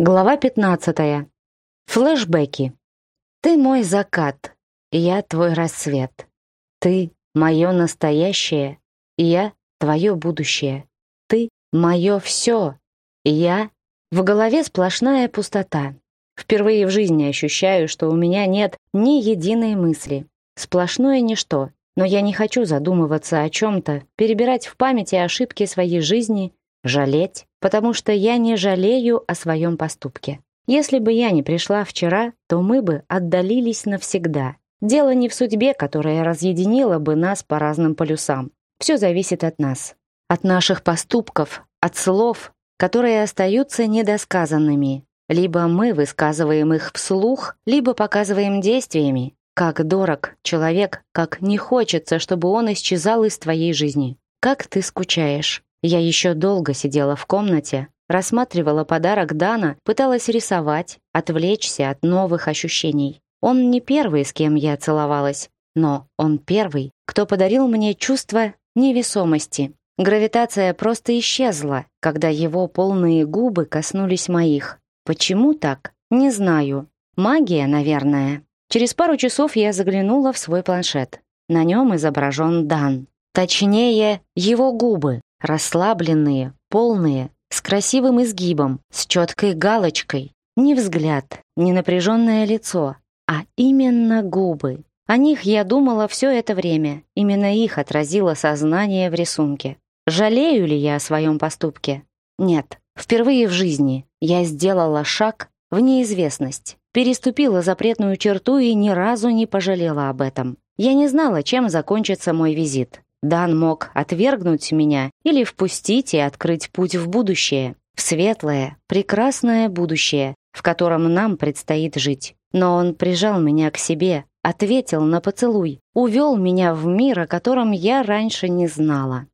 Глава 15. Флэшбэки. Ты мой закат, я твой рассвет. Ты мое настоящее, я твое будущее. Ты мое все, я... В голове сплошная пустота. Впервые в жизни ощущаю, что у меня нет ни единой мысли. Сплошное ничто. Но я не хочу задумываться о чем-то, перебирать в памяти ошибки своей жизни, жалеть потому что я не жалею о своем поступке. Если бы я не пришла вчера, то мы бы отдалились навсегда. Дело не в судьбе, которая разъединила бы нас по разным полюсам. Все зависит от нас, от наших поступков, от слов, которые остаются недосказанными. Либо мы высказываем их вслух, либо показываем действиями. Как дорог человек, как не хочется, чтобы он исчезал из твоей жизни. Как ты скучаешь. Я еще долго сидела в комнате, рассматривала подарок Дана, пыталась рисовать, отвлечься от новых ощущений. Он не первый, с кем я целовалась, но он первый, кто подарил мне чувство невесомости. Гравитация просто исчезла, когда его полные губы коснулись моих. Почему так? Не знаю. Магия, наверное. Через пару часов я заглянула в свой планшет. На нем изображен Дан. Точнее, его губы расслабленные, полные, с красивым изгибом, с четкой галочкой. Не взгляд, не напряженное лицо, а именно губы. О них я думала все это время, именно их отразило сознание в рисунке. Жалею ли я о своем поступке? Нет. Впервые в жизни я сделала шаг в неизвестность, переступила запретную черту и ни разу не пожалела об этом. Я не знала, чем закончится мой визит. Дан мог отвергнуть меня или впустить и открыть путь в будущее, в светлое, прекрасное будущее, в котором нам предстоит жить. Но он прижал меня к себе, ответил на поцелуй, увел меня в мир, о котором я раньше не знала.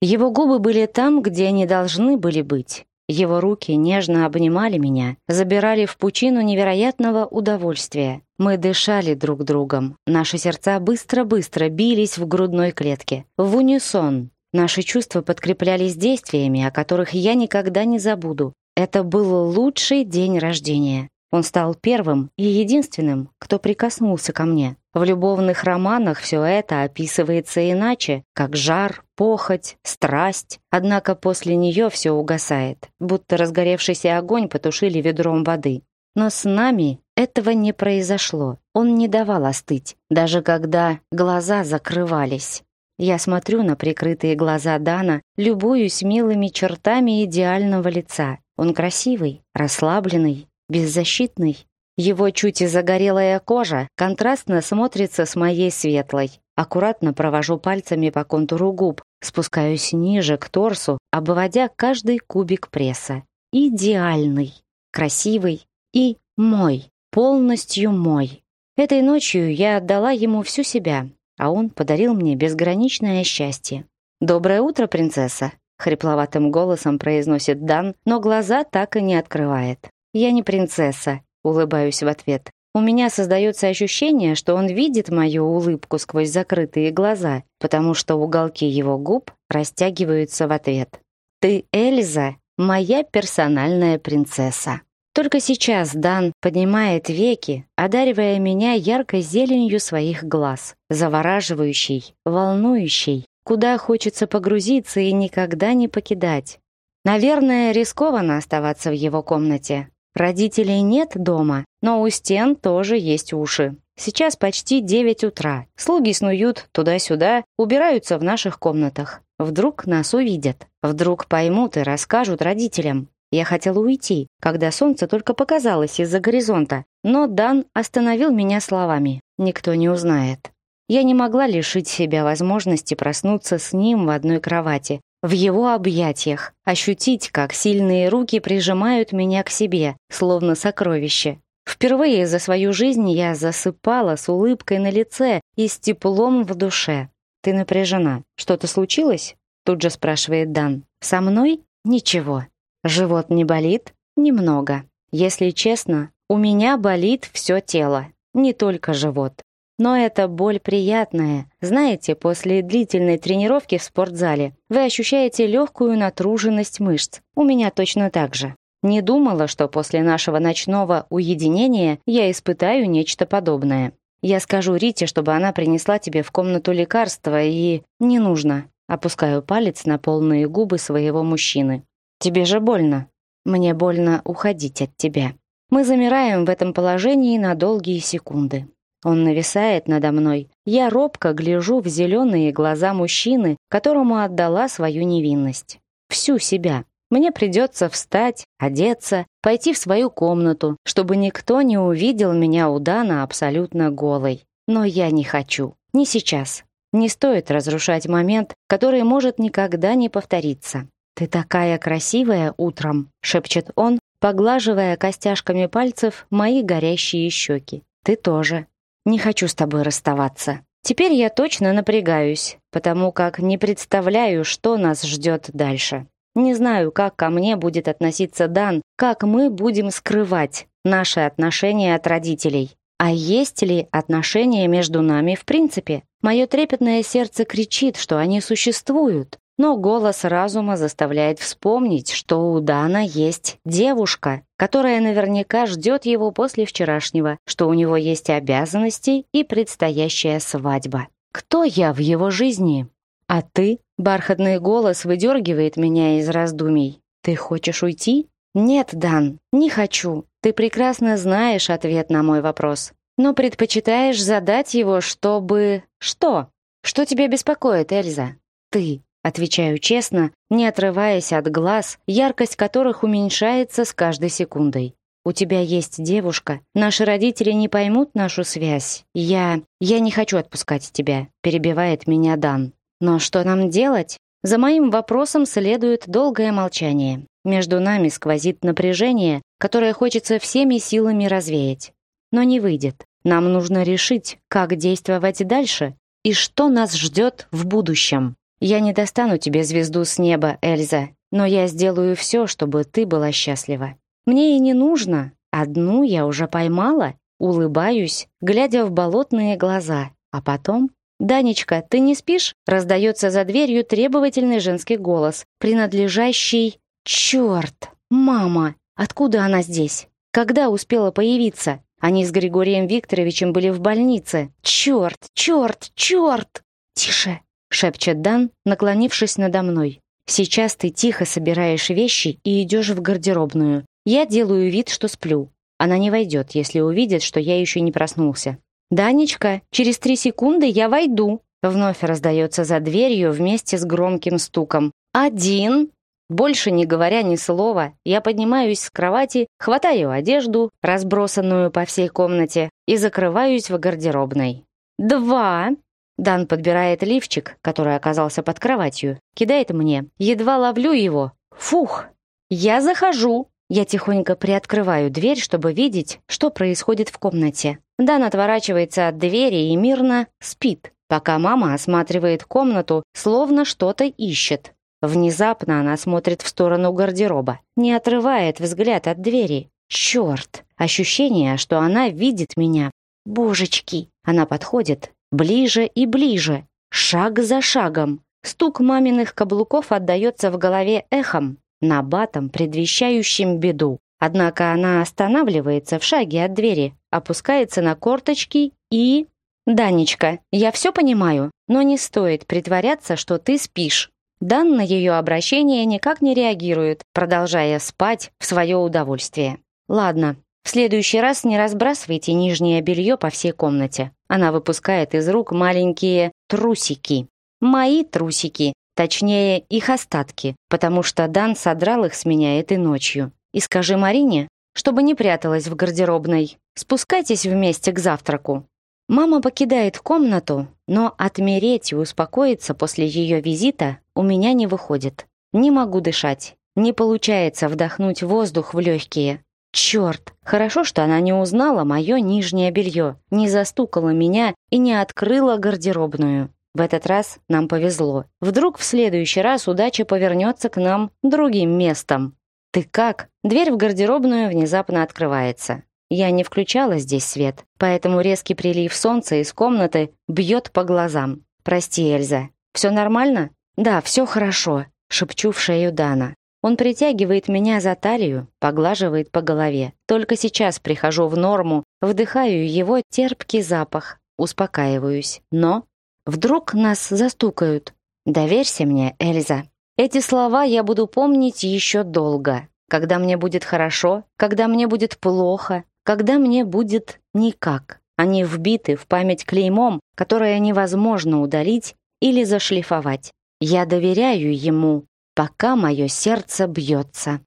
Его губы были там, где они должны были быть. Его руки нежно обнимали меня, забирали в пучину невероятного удовольствия. Мы дышали друг другом. Наши сердца быстро-быстро бились в грудной клетке. В унисон. Наши чувства подкреплялись действиями, о которых я никогда не забуду. Это был лучший день рождения. Он стал первым и единственным, кто прикоснулся ко мне. В любовных романах все это описывается иначе, как жар, похоть, страсть. Однако после нее все угасает, будто разгоревшийся огонь потушили ведром воды. Но с нами этого не произошло. Он не давал остыть, даже когда глаза закрывались. Я смотрю на прикрытые глаза Дана, любуюсь милыми чертами идеального лица. Он красивый, расслабленный, беззащитный. Его чуть и загорелая кожа контрастно смотрится с моей светлой. Аккуратно провожу пальцами по контуру губ, спускаюсь ниже к торсу, обводя каждый кубик пресса. Идеальный, красивый и мой, полностью мой. Этой ночью я отдала ему всю себя, а он подарил мне безграничное счастье. «Доброе утро, принцесса!» — хрипловатым голосом произносит Дан, но глаза так и не открывает. «Я не принцесса», — улыбаюсь в ответ. У меня создается ощущение, что он видит мою улыбку сквозь закрытые глаза, потому что уголки его губ растягиваются в ответ. «Ты, Эльза, моя персональная принцесса». Только сейчас Дан поднимает веки, одаривая меня яркой зеленью своих глаз, завораживающей, волнующей, куда хочется погрузиться и никогда не покидать. Наверное, рискованно оставаться в его комнате, Родителей нет дома, но у стен тоже есть уши. Сейчас почти 9 утра. Слуги снуют туда-сюда, убираются в наших комнатах. Вдруг нас увидят. Вдруг поймут и расскажут родителям. Я хотела уйти, когда солнце только показалось из-за горизонта, но Дан остановил меня словами «Никто не узнает». Я не могла лишить себя возможности проснуться с ним в одной кровати, в его объятиях, ощутить, как сильные руки прижимают меня к себе, словно сокровище. Впервые за свою жизнь я засыпала с улыбкой на лице и с теплом в душе. «Ты напряжена. Что-то случилось?» Тут же спрашивает Дан. «Со мной? Ничего. Живот не болит? Немного. Если честно, у меня болит все тело, не только живот. Но эта боль приятная. Знаете, после длительной тренировки в спортзале вы ощущаете легкую натруженность мышц. У меня точно так же. Не думала, что после нашего ночного уединения я испытаю нечто подобное. Я скажу Рите, чтобы она принесла тебе в комнату лекарства и... Не нужно. Опускаю палец на полные губы своего мужчины. Тебе же больно. Мне больно уходить от тебя. Мы замираем в этом положении на долгие секунды. Он нависает надо мной. Я робко гляжу в зеленые глаза мужчины, которому отдала свою невинность. Всю себя. Мне придется встать, одеться, пойти в свою комнату, чтобы никто не увидел меня у Дана абсолютно голой. Но я не хочу. Не сейчас. Не стоит разрушать момент, который может никогда не повториться. «Ты такая красивая утром», — шепчет он, поглаживая костяшками пальцев мои горящие щеки. «Ты тоже». Не хочу с тобой расставаться. Теперь я точно напрягаюсь, потому как не представляю, что нас ждет дальше. Не знаю, как ко мне будет относиться Дан, как мы будем скрывать наши отношения от родителей. А есть ли отношения между нами в принципе? Мое трепетное сердце кричит, что они существуют, но голос разума заставляет вспомнить, что у Дана есть девушка, которая наверняка ждет его после вчерашнего, что у него есть обязанности и предстоящая свадьба. Кто я в его жизни? А ты? Бархатный голос выдергивает меня из раздумий. Ты хочешь уйти? Нет, Дан, не хочу. Ты прекрасно знаешь ответ на мой вопрос. Но предпочитаешь задать его, чтобы... Что? Что тебя беспокоит, Эльза? Ты. Отвечаю честно, не отрываясь от глаз, яркость которых уменьшается с каждой секундой. «У тебя есть девушка. Наши родители не поймут нашу связь. Я... я не хочу отпускать тебя», — перебивает меня Дан. «Но что нам делать?» За моим вопросом следует долгое молчание. Между нами сквозит напряжение, которое хочется всеми силами развеять. Но не выйдет. Нам нужно решить, как действовать дальше и что нас ждет в будущем. Я не достану тебе звезду с неба, Эльза, но я сделаю все, чтобы ты была счастлива. Мне и не нужно. Одну я уже поймала. Улыбаюсь, глядя в болотные глаза. А потом... «Данечка, ты не спишь?» Раздается за дверью требовательный женский голос, принадлежащий... «Черт! Мама! Откуда она здесь? Когда успела появиться? Они с Григорием Викторовичем были в больнице. Черт! Черт! Черт!» «Тише!» шепчет Дан, наклонившись надо мной. «Сейчас ты тихо собираешь вещи и идешь в гардеробную. Я делаю вид, что сплю. Она не войдет, если увидит, что я еще не проснулся». «Данечка, через три секунды я войду!» Вновь раздается за дверью вместе с громким стуком. «Один!» Больше не говоря ни слова, я поднимаюсь с кровати, хватаю одежду, разбросанную по всей комнате, и закрываюсь в гардеробной. «Два!» Дан подбирает лифчик, который оказался под кроватью, кидает мне. Едва ловлю его. Фух! Я захожу. Я тихонько приоткрываю дверь, чтобы видеть, что происходит в комнате. Дан отворачивается от двери и мирно спит, пока мама осматривает комнату, словно что-то ищет. Внезапно она смотрит в сторону гардероба, не отрывает взгляд от двери. Черт! Ощущение, что она видит меня. Божечки! Она подходит, Ближе и ближе, шаг за шагом. Стук маминых каблуков отдается в голове эхом, набатом, предвещающим беду. Однако она останавливается в шаге от двери, опускается на корточки и... «Данечка, я все понимаю, но не стоит притворяться, что ты спишь». Дан на ее обращение никак не реагирует, продолжая спать в свое удовольствие. «Ладно, в следующий раз не разбрасывайте нижнее белье по всей комнате. Она выпускает из рук маленькие трусики. Мои трусики, точнее их остатки, потому что Дан содрал их с меня этой ночью. И скажи Марине, чтобы не пряталась в гардеробной. Спускайтесь вместе к завтраку. Мама покидает комнату, но отмереть и успокоиться после ее визита у меня не выходит. Не могу дышать. Не получается вдохнуть воздух в легкие. Черт! Хорошо, что она не узнала мое нижнее белье, не застукала меня и не открыла гардеробную. В этот раз нам повезло. Вдруг в следующий раз удача повернется к нам другим местом. Ты как? Дверь в гардеробную внезапно открывается. Я не включала здесь свет, поэтому резкий прилив солнца из комнаты бьет по глазам. Прости, Эльза. Все нормально? Да, все хорошо, шепчу в шею Дана. Он притягивает меня за талию, поглаживает по голове. Только сейчас прихожу в норму, вдыхаю его терпкий запах, успокаиваюсь. Но вдруг нас застукают. «Доверься мне, Эльза». Эти слова я буду помнить еще долго. Когда мне будет хорошо, когда мне будет плохо, когда мне будет никак. Они вбиты в память клеймом, которое невозможно удалить или зашлифовать. Я доверяю ему, пока мое сердце бьется.